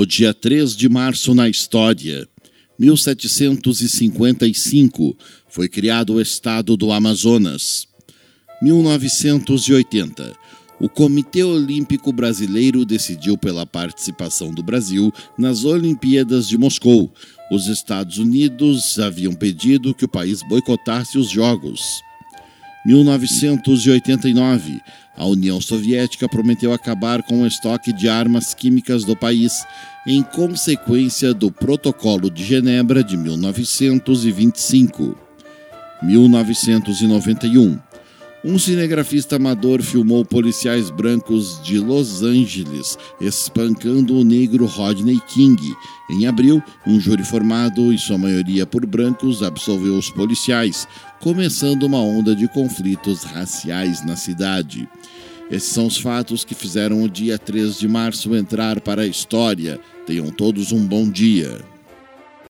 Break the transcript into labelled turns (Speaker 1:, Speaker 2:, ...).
Speaker 1: O dia 3 de março na história. 1755 foi criado o estado do Amazonas. 1980. O Comitê Olímpico Brasileiro decidiu pela participação do Brasil nas Olimpíadas de Moscou. Os Estados Unidos haviam pedido que o país boicotasse os Jogos. 1989. A União Soviética prometeu acabar com o estoque de armas químicas do país, em consequência do Protocolo de Genebra de 1925. 1991. Um cinegrafista amador filmou policiais brancos de Los Angeles espancando o negro Rodney King. Em abril, um júri formado, em sua maioria por brancos, absolveu os policiais, começando uma onda de conflitos raciais na cidade. Esses são os fatos que fizeram o dia 3 de março entrar para a história. Tenham todos um bom dia.